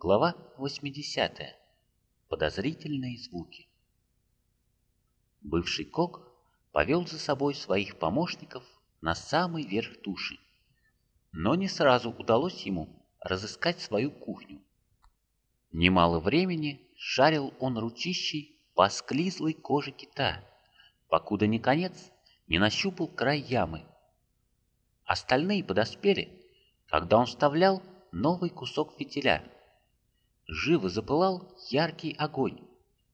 Глава 80. Подозрительные звуки. Бывший кок повел за собой своих помощников на самый верх туши, но не сразу удалось ему разыскать свою кухню. Немало времени шарил он ручищей по склизлой коже кита, покуда, наконец, не нащупал край ямы. Остальные подоспели, когда он вставлял новый кусок фитиля. Живо запылал яркий огонь,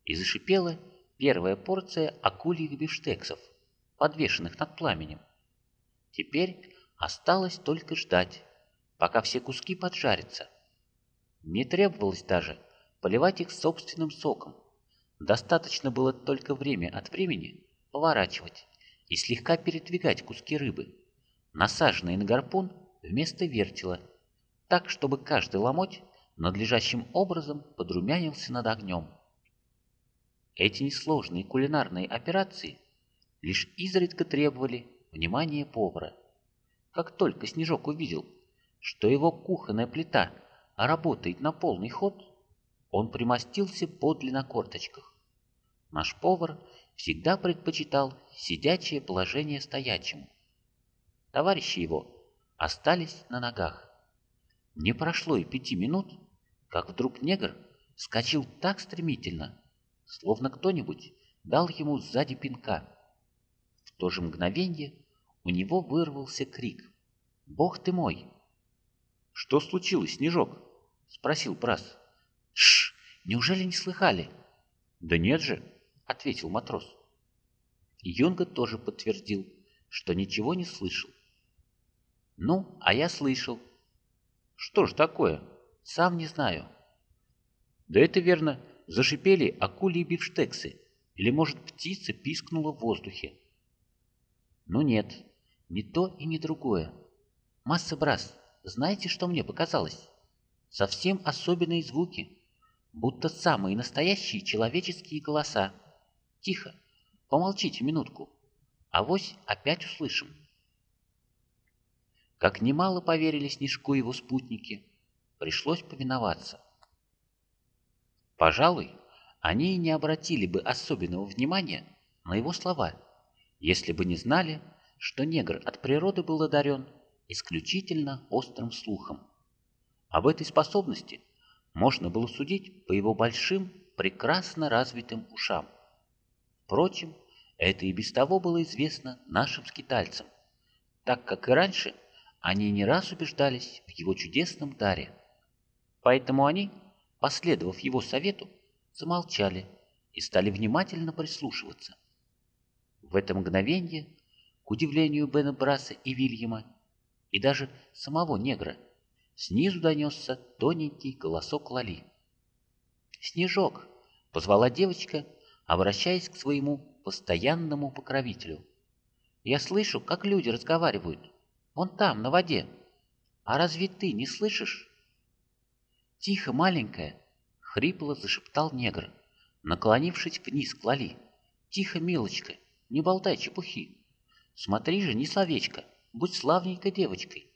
и зашипела первая порция акульих бифштексов, подвешенных над пламенем. Теперь осталось только ждать, пока все куски поджарятся. Не требовалось даже поливать их собственным соком. Достаточно было только время от времени поворачивать и слегка передвигать куски рыбы, насаженные на гарпун вместо вертела, так, чтобы каждый ломоть надлежащим образом подрумянился над огнем. Эти несложные кулинарные операции лишь изредка требовали внимания повара. Как только Снежок увидел, что его кухонная плита работает на полный ход, он примостился подле на корточках. Наш повар всегда предпочитал сидячее положение стоячему. Товарищи его остались на ногах. Не прошло и пяти минут, как вдруг негр скачал так стремительно, словно кто-нибудь дал ему сзади пинка. В то же мгновение у него вырвался крик. «Бог ты мой!» «Что случилось, Снежок?» — спросил Брас. «Шш! Неужели не слыхали?» «Да нет же!» — ответил матрос. Юнга тоже подтвердил, что ничего не слышал. «Ну, а я слышал». «Что ж такое?» «Сам не знаю». «Да это верно, зашипели акули бифштексы, или, может, птица пискнула в воздухе». «Ну нет, не то и не другое. Масса Брас, знаете, что мне показалось? Совсем особенные звуки, будто самые настоящие человеческие голоса. Тихо, помолчите минутку, авось опять услышим». Как немало поверили Снежку его спутники, пришлось повиноваться. Пожалуй, они не обратили бы особенного внимания на его слова, если бы не знали, что негр от природы был одарен исключительно острым слухом. Об этой способности можно было судить по его большим, прекрасно развитым ушам. Впрочем, это и без того было известно нашим скитальцам, так как и раньше они не раз убеждались в его чудесном даре. Поэтому они, последовав его совету, замолчали и стали внимательно прислушиваться. В это мгновение, к удивлению Бена Браса и Вильяма, и даже самого негра, снизу донесся тоненький голосок Лали. «Снежок!» — позвала девочка, обращаясь к своему постоянному покровителю. «Я слышу, как люди разговаривают. Вон там, на воде. А разве ты не слышишь?» «Тихо, маленькая!» — хрипло зашептал негр, наклонившись вниз к Лали. «Тихо, милочка, не болтай чепухи. Смотри же, не словечко, будь славненькой девочкой».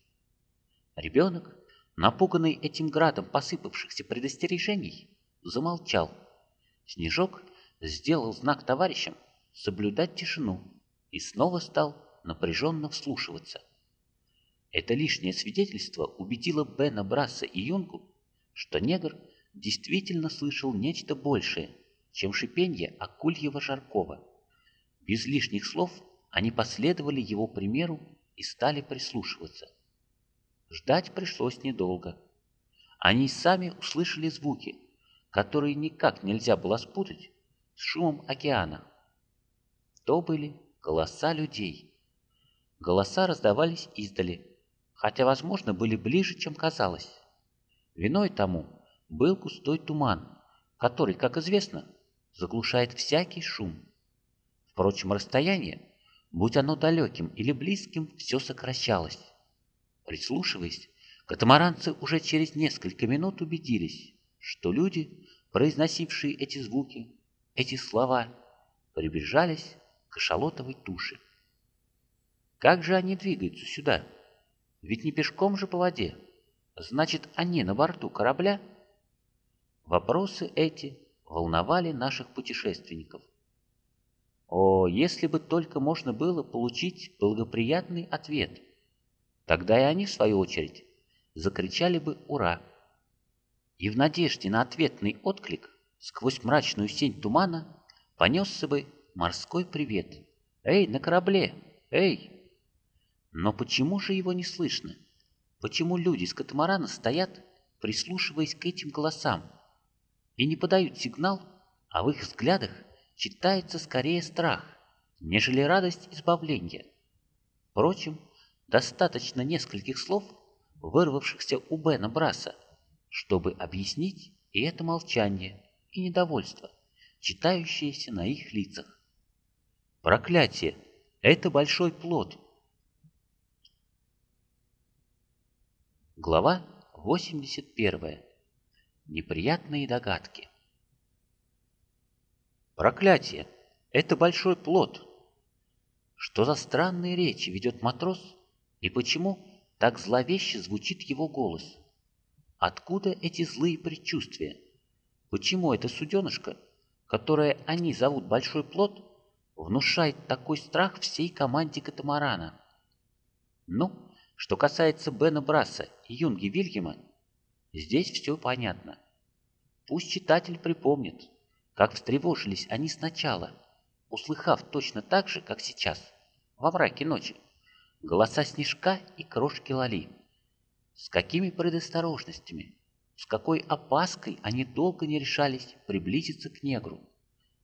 Ребенок, напуганный этим градом посыпавшихся предостережений, замолчал. Снежок сделал знак товарищам соблюдать тишину и снова стал напряженно вслушиваться. Это лишнее свидетельство убедило Бена Брасса и Юнгу, что негр действительно слышал нечто большее, чем шипенье акульего Жаркова. Без лишних слов они последовали его примеру и стали прислушиваться. Ждать пришлось недолго. Они сами услышали звуки, которые никак нельзя было спутать с шумом океана. То были голоса людей. Голоса раздавались издали, хотя, возможно, были ближе, чем казалось. Виной тому был густой туман, который, как известно, заглушает всякий шум. Впрочем, расстояние, будь оно далеким или близким, все сокращалось. Прислушиваясь, катамаранцы уже через несколько минут убедились, что люди, произносившие эти звуки, эти слова, приближались к эшалотовой туше. Как же они двигаются сюда? Ведь не пешком же по воде. Значит, они на борту корабля? Вопросы эти волновали наших путешественников. О, если бы только можно было получить благоприятный ответ! Тогда и они, в свою очередь, закричали бы «Ура!». И в надежде на ответный отклик сквозь мрачную сень тумана понесся бы морской привет. «Эй, на корабле! Эй!» Но почему же его не слышно? Почему люди с катамарана стоят, прислушиваясь к этим голосам, и не подают сигнал, а в их взглядах читается скорее страх, нежели радость избавления? Впрочем, достаточно нескольких слов, вырвавшихся у Бена Браса, чтобы объяснить и это молчание, и недовольство, читающееся на их лицах. Проклятие! Это большой плод! Глава 81. Неприятные догадки. Проклятие! Это большой плод! Что за странные речи ведет матрос, и почему так зловеще звучит его голос? Откуда эти злые предчувствия? Почему это суденышко, которое они зовут Большой Плод, внушает такой страх всей команде катамарана? Ну, что касается Бена Браса и Юнги Вильгема, здесь все понятно. Пусть читатель припомнит, как встревожились они сначала, услыхав точно так же, как сейчас, во мраке ночи, голоса Снежка и крошки Лали. С какими предосторожностями, с какой опаской они долго не решались приблизиться к негру,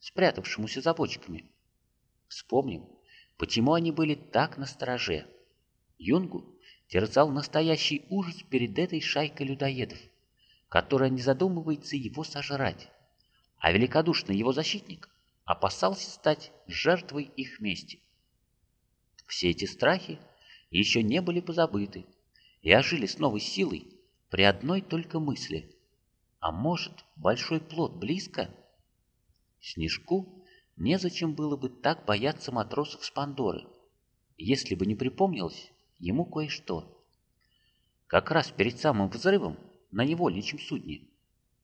спрятавшемуся за бочками. Вспомним, почему они были так настороже. Юнгу терзал настоящий ужас перед этой шайкой людоедов, которая не задумывается его сожрать, а великодушный его защитник опасался стать жертвой их мести. Все эти страхи еще не были позабыты и ожили с новой силой при одной только мысли. А может, большой плод близко? Снежку незачем было бы так бояться матросов с Пандоры, если бы не припомнилось, ему кое-что. Как раз перед самым взрывом на невольничьем судне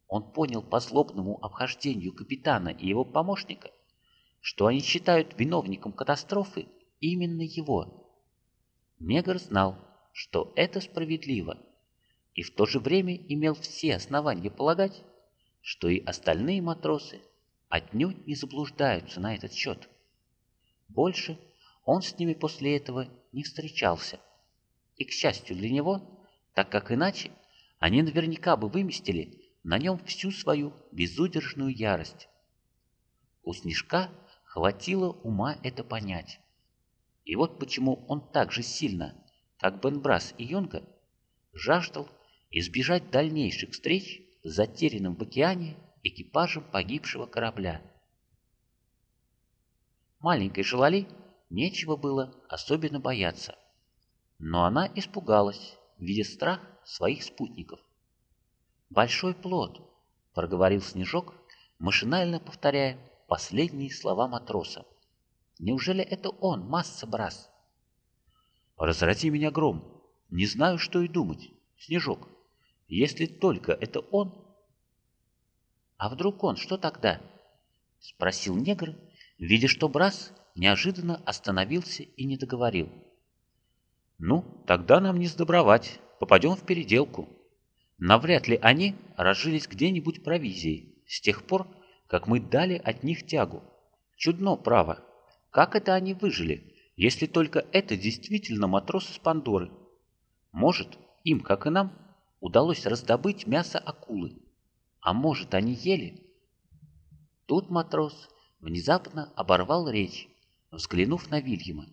он понял по злобному обхождению капитана и его помощника, что они считают виновником катастрофы именно его. Негр знал, что это справедливо, и в то же время имел все основания полагать, что и остальные матросы отнюдь не заблуждаются на этот счет. Больше он с ними после этого не встречался – и, к счастью для него, так как иначе они наверняка бы выместили на нем всю свою безудержную ярость. У Снежка хватило ума это понять. И вот почему он так же сильно, как Бенбрас и Йонга, жаждал избежать дальнейших встреч с затерянным в океане экипажем погибшего корабля. Маленькой Желали нечего было особенно бояться – но она испугалась, видя страх своих спутников. «Большой плод», — проговорил Снежок, машинально повторяя последние слова матроса. «Неужели это он, Масса Брас?» «Разрази меня гром, не знаю, что и думать, Снежок. Если только это он...» «А вдруг он, что тогда?» — спросил негр, видя, что Брас неожиданно остановился и не договорил. Ну, тогда нам не сдобровать, попадем в переделку. Навряд ли они разжились где-нибудь провизией с тех пор, как мы дали от них тягу. Чудно, право. Как это они выжили, если только это действительно матросы с Пандоры? Может, им, как и нам, удалось раздобыть мясо акулы. А может, они ели? Тут матрос внезапно оборвал речь, взглянув на Вильяма.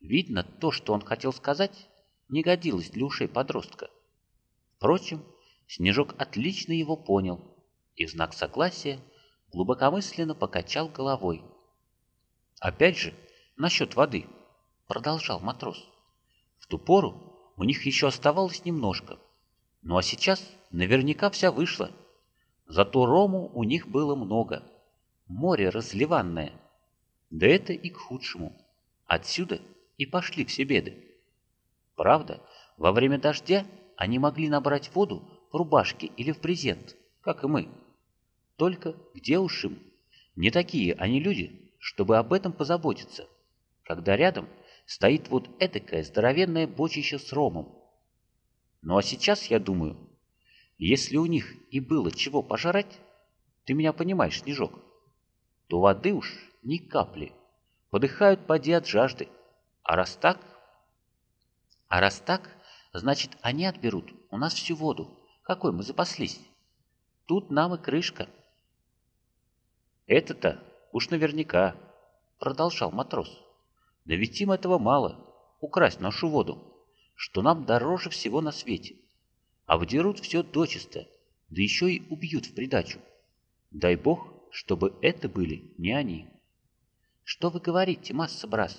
Видно, то, что он хотел сказать, не годилось для ушей подростка. Впрочем, Снежок отлично его понял и в знак согласия глубокомысленно покачал головой. «Опять же, насчет воды», — продолжал матрос. «В ту пору у них еще оставалось немножко, ну а сейчас наверняка вся вышла. Зато рому у них было много, море разливанное. Да это и к худшему. Отсюда и пошли все беды. Правда, во время дождя они могли набрать воду в рубашке или в презент, как и мы. Только где уж им? Не такие они люди, чтобы об этом позаботиться, когда рядом стоит вот этакое здоровенное бочище с ромом. Ну а сейчас, я думаю, если у них и было чего пожрать, ты меня понимаешь, Снежок, то воды уж ни капли, подыхают поди от жажды, а раз так... А раз так, значит, они отберут у нас всю воду, какой мы запаслись. Тут нам и крышка. Это-то уж наверняка, продолжал матрос. Да ведь им этого мало, украсть нашу воду, что нам дороже всего на свете. А выдерут все дочисто, да еще и убьют в придачу. Дай бог, чтобы это были не они. Что вы говорите, масса брас?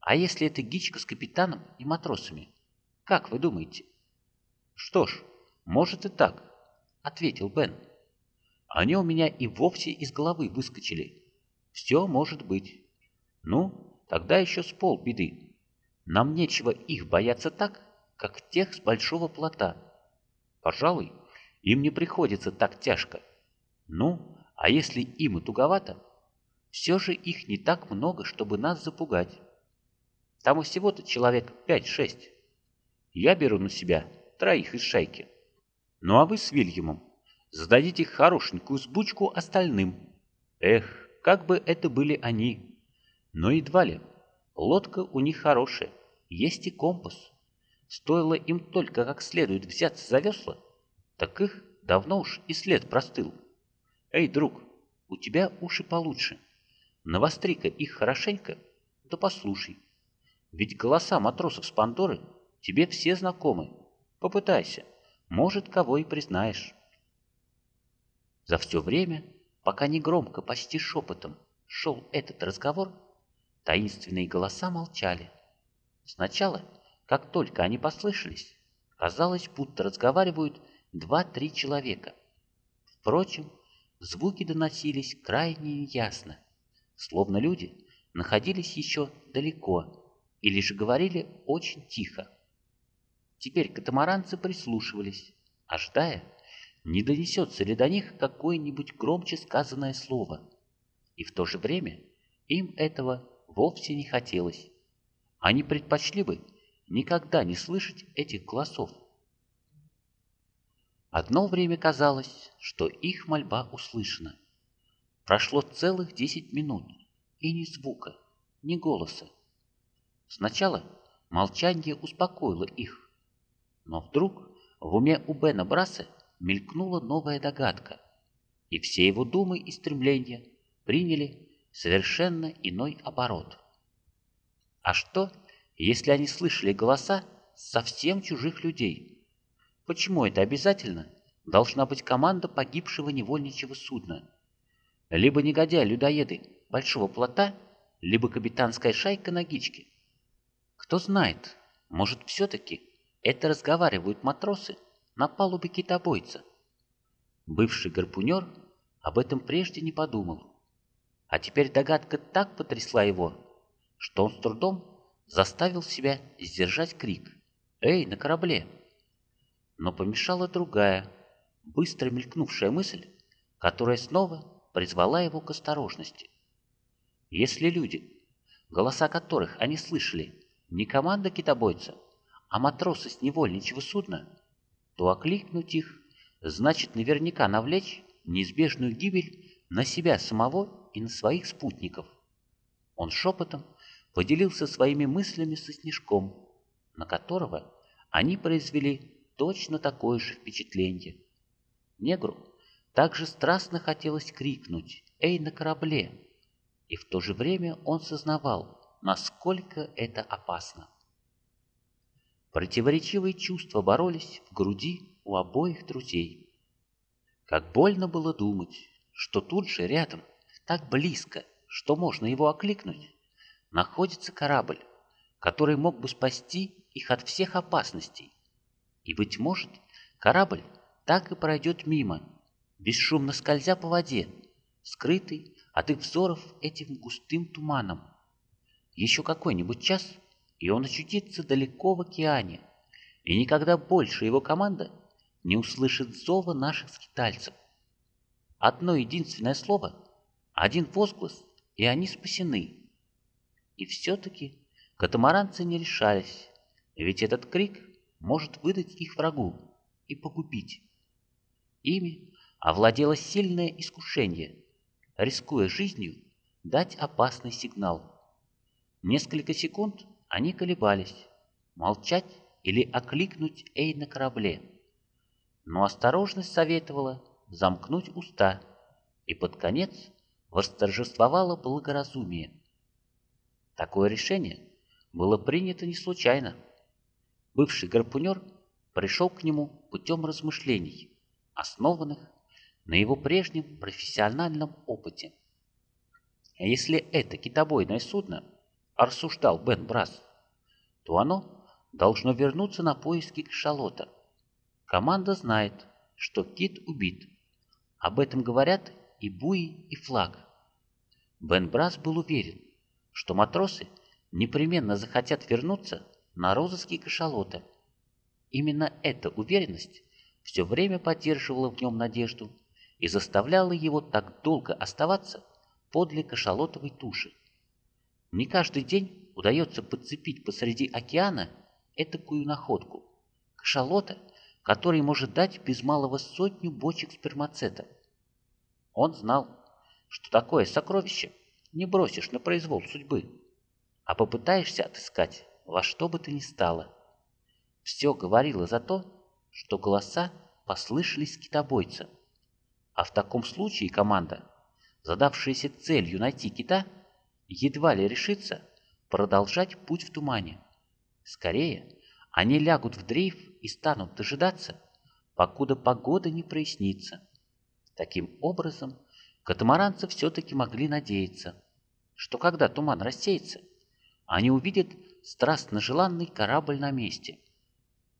А если это гичка с капитаном и матросами? Как вы думаете? Что ж, может и так, ответил Бен. Они у меня и вовсе из головы выскочили. Все может быть. Ну, тогда еще с полбеды. Нам нечего их бояться так, как тех с большого плота. Пожалуй, им не приходится так тяжко. Ну, а если им и туговато, все же их не так много, чтобы нас запугать. Там всего-то человек пять-шесть. Я беру на себя троих из шайки. Ну а вы с Вильямом зададите хорошенькую сбучку остальным. Эх, как бы это были они. Но едва ли. Лодка у них хорошая, есть и компас. Стоило им только как следует взяться за весла, так их давно уж и след простыл. Эй, друг, у тебя уши получше. Навостри-ка их хорошенько, да послушай. Ведь голоса матросов с Пандоры тебе все знакомы. Попытайся, может, кого и признаешь. За все время, пока не громко, почти шепотом, шел этот разговор, таинственные голоса молчали. Сначала, как только они послышались, казалось, будто разговаривают два-три человека. Впрочем, звуки доносились крайне ясно словно люди находились еще далеко или же говорили очень тихо. Теперь катамаранцы прислушивались, ожидая, не донесется ли до них какое-нибудь громче сказанное слово. И в то же время им этого вовсе не хотелось. Они предпочли бы никогда не слышать этих голосов. Одно время казалось, что их мольба услышана. Прошло целых десять минут, и ни звука, ни голоса. Сначала молчание успокоило их, но вдруг в уме у Бена Браса мелькнула новая догадка, и все его думы и стремления приняли совершенно иной оборот. А что, если они слышали голоса совсем чужих людей? Почему это обязательно должна быть команда погибшего невольничьего судна? Либо негодяи-людоеды большого плота, либо капитанская шайка на гичке. Кто знает, может, все-таки это разговаривают матросы на палубе китобойца. Бывший гарпунер об этом прежде не подумал. А теперь догадка так потрясла его, что он с трудом заставил себя сдержать крик «Эй, на корабле!». Но помешала другая, быстро мелькнувшая мысль, которая снова призвала его к осторожности. Если люди, голоса которых они слышали, не команда китобойца, а матросы с невольничьего судна, то окликнуть их значит наверняка навлечь неизбежную гибель на себя самого и на своих спутников. Он шепотом поделился своими мыслями со Снежком, на которого они произвели точно такое же впечатление. Негру также страстно хотелось крикнуть «Эй, на корабле!» И в то же время он сознавал, насколько это опасно. Противоречивые чувства боролись в груди у обоих друзей. Как больно было думать, что тут же рядом, так близко, что можно его окликнуть, находится корабль, который мог бы спасти их от всех опасностей. И, быть может, корабль так и пройдет мимо, бесшумно скользя по воде, скрытый от их взоров этим густым туманом. Еще какой-нибудь час, и он очутится далеко в океане, и никогда больше его команда не услышит зова наших скитальцев, одно единственное слово, один возглас, и они спасены. И все-таки катамаранцы не решались, ведь этот крик может выдать их врагу и погубить. Ими овладело сильное искушение, рискуя жизнью, дать опасный сигнал. Несколько секунд они колебались, молчать или окликнуть Эй на корабле. Но осторожность советовала замкнуть уста, и под конец восторжествовало благоразумие. Такое решение было принято не случайно. Бывший гарпунер пришел к нему путем размышлений, основанных на его прежнем профессиональном опыте. А если это китобойное судно, рассуждал Бен Брас, то оно должно вернуться на поиски кашалота. Команда знает, что кит убит. Об этом говорят и буи, и флаг. Бен Брас был уверен, что матросы непременно захотят вернуться на розыски кашалота. Именно эта уверенность все время поддерживала в нем надежду и заставляла его так долго оставаться подле кашалотовой туши. Не каждый день удается подцепить посреди океана этакую находку – кашалота, который может дать без малого сотню бочек спермацета. Он знал, что такое сокровище не бросишь на произвол судьбы, а попытаешься отыскать во что бы то ни стало. Все говорило за то, что голоса послышались китобойца. А в таком случае команда, задавшаяся целью найти кита, едва ли решится продолжать путь в тумане. Скорее, они лягут в дрейф и станут дожидаться, покуда погода не прояснится. Таким образом, катамаранцы все-таки могли надеяться, что когда туман рассеется, они увидят страстно желанный корабль на месте.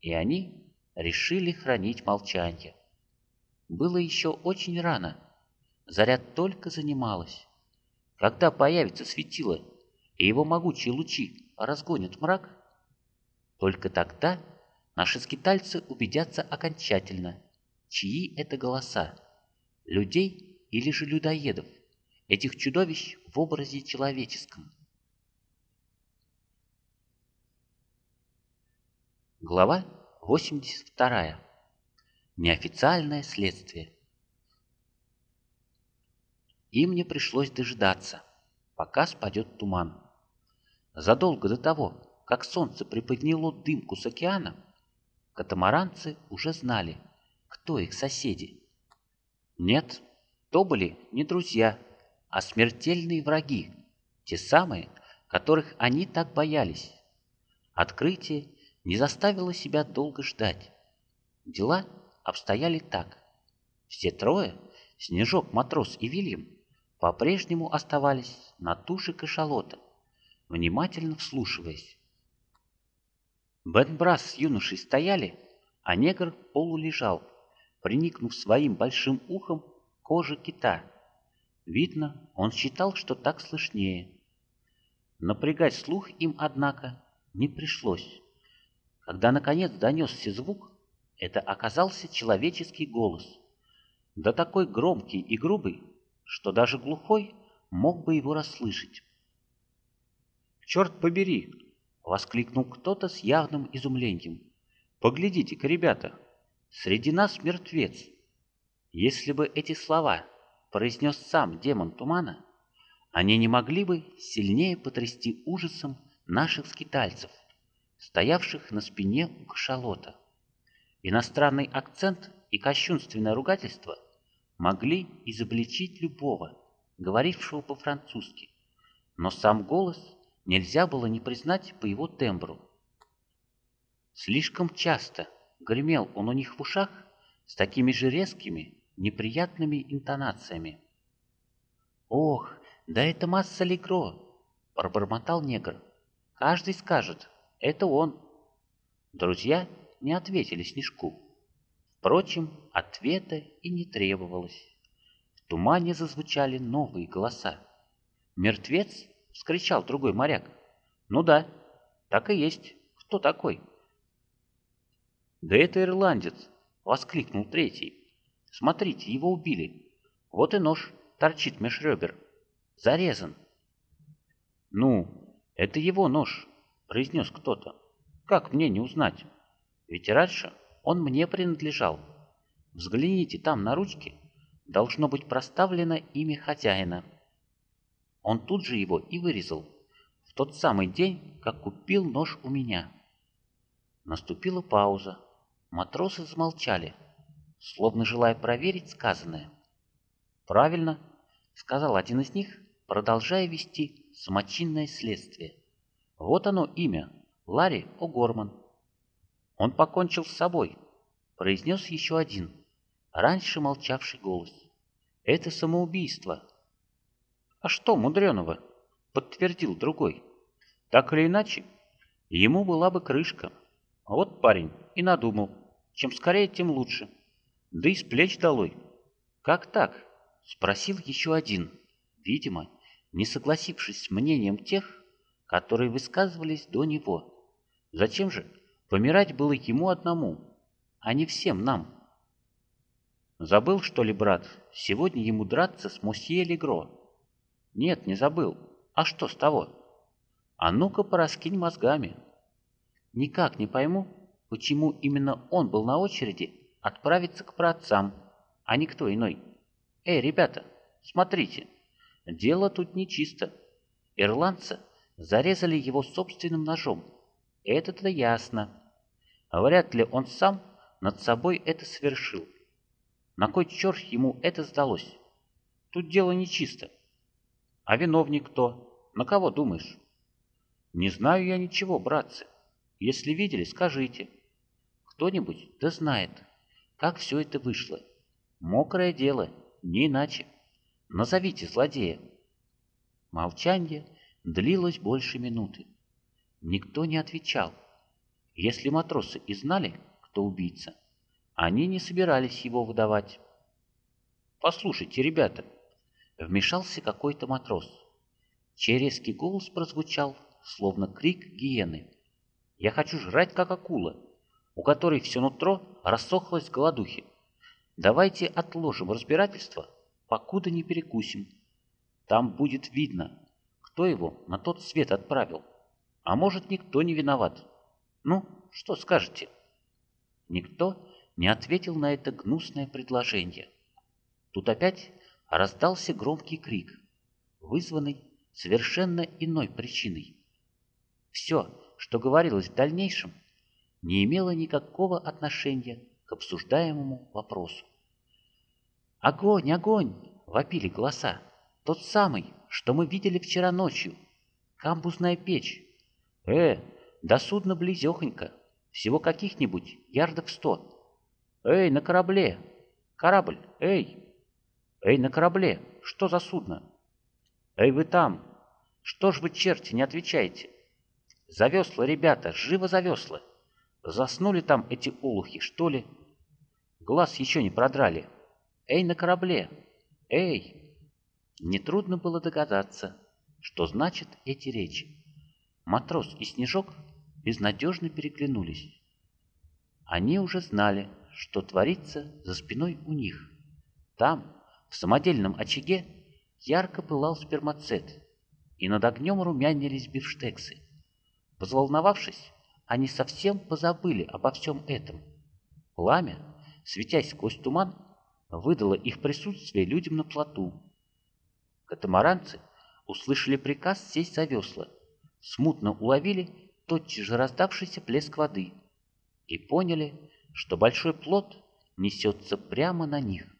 И они решили хранить молчание. Было еще очень рано, заря только занималась. Когда появится светило, и его могучие лучи разгонят мрак, только тогда наши скитальцы убедятся окончательно, чьи это голоса людей или же людоедов, этих чудовищ в образе человеческом. Глава 82. Неофициальное следствие. Им не пришлось дожидаться, пока спадет туман. Задолго до того, как солнце приподняло дымку с океана, катамаранцы уже знали, кто их соседи. Нет, то были не друзья, а смертельные враги, те самые, которых они так боялись. Открытие не заставило себя долго ждать. Дела обстояли так. Все трое, Снежок, Матрос и Вильям, по-прежнему оставались на туше кашалота, внимательно вслушиваясь. Бен Брас с юношей стояли, а негр полулежал, приникнув своим большим ухом к коже кита. Видно, он считал, что так слышнее. Напрягать слух им, однако, не пришлось. Когда наконец донесся звук, это оказался человеческий голос, да такой громкий и грубый, что даже глухой мог бы его расслышать. «Черт побери!» — воскликнул кто-то с явным изумлением. «Поглядите-ка, ребята, Среди нас мертвец. Если бы эти слова произнес сам демон тумана, они не могли бы сильнее потрясти ужасом наших скитальцев, стоявших на спине у кашалота. Иностранный акцент и кощунственное ругательство могли изобличить любого, говорившего по-французски, но сам голос нельзя было не признать по его тембру. Слишком часто Гремел он у них в ушах с такими же резкими, неприятными интонациями. «Ох, да это масса Легро!» — пробормотал негр. «Каждый скажет, это он». Друзья не ответили Снежку. Впрочем, ответа и не требовалось. В тумане зазвучали новые голоса. «Мертвец?» — вскричал другой моряк. «Ну да, так и есть. Кто такой?» «Да это ирландец!» — воскликнул третий. «Смотрите, его убили. Вот и нож торчит меж ребер. Зарезан. «Ну, это его нож», — произнес кто-то. «Как мне не узнать? Ведь раньше он мне принадлежал. Взгляните, там на ручке должно быть проставлено имя хозяина». Он тут же его и вырезал, в тот самый день, как купил нож у меня. Наступила пауза. Матросы замолчали, словно желая проверить сказанное. «Правильно», — сказал один из них, продолжая вести самочинное следствие. «Вот оно имя, Ларри О'Горман». «Он покончил с собой», — произнес еще один, раньше молчавший голос. «Это самоубийство». «А что мудреного?» — подтвердил другой. «Так или иначе, ему была бы крышка. Вот парень и надумал. Чем скорее, тем лучше. Да и с плеч долой». «Как так?» — спросил еще один, видимо, не согласившись с мнением тех, которые высказывались до него. Зачем же помирать было ему одному, а не всем нам? Забыл, что ли, брат, сегодня ему драться с мосье Легро? Нет, не забыл. А что с того? А ну-ка пораскинь мозгами. Никак не пойму, почему именно он был на очереди отправиться к праотцам, а не кто иной. Эй, ребята, смотрите, дело тут нечисто. Ирландца зарезали его собственным ножом. Это-то ясно. Вряд ли он сам над собой это совершил. На кой черт ему это сдалось? Тут дело нечисто. А виновник кто? На кого думаешь? Не знаю я ничего, братцы. Если видели, скажите. Кто-нибудь да знает, как все это вышло. Мокрое дело, не иначе. Назовите злодея. Молчание длилось больше минуты. Никто не отвечал. Если матросы и знали, кто убийца, они не собирались его выдавать. «Послушайте, ребята», Вмешался какой-то матрос. Чей резкий голос прозвучал, словно крик гиены. «Я хочу жрать, как акула, у которой все нутро рассохлось голодухи. Давайте отложим разбирательство, покуда не перекусим. Там будет видно, кто его на тот свет отправил. А может, никто не виноват. Ну, что скажете?» Никто не ответил на это гнусное предложение. Тут опять раздался громкий крик, вызванный совершенно иной причиной. Все, что говорилось в дальнейшем, не имело никакого отношения к обсуждаемому вопросу. «Огонь, огонь!» — вопили голоса. «Тот самый, что мы видели вчера ночью. Камбузная печь. Э, до судна близехонько. Всего каких-нибудь ярдов сто. Эй, на корабле! Корабль, эй!» «Эй, на корабле! Что за судно?» «Эй, вы там! Что ж вы, черти, не отвечаете?» «За весла, ребята, живо за весла! Заснули там эти улухи, что ли?» Глаз еще не продрали. «Эй, на корабле! Эй!» Нетрудно было догадаться, что значат эти речи. Матрос и Снежок безнадежно переглянулись. Они уже знали, что творится за спиной у них. Там, в самодельном очаге ярко пылал спермацет, и над огнем румянились бифштексы. Взволновавшись, они совсем позабыли обо всем этом. Пламя, светясь сквозь туман, выдало их присутствие людям на плоту. Катамаранцы услышали приказ сесть за весла, смутно уловили тотчас же раздавшийся плеск воды и поняли, что большой плот несется прямо на них.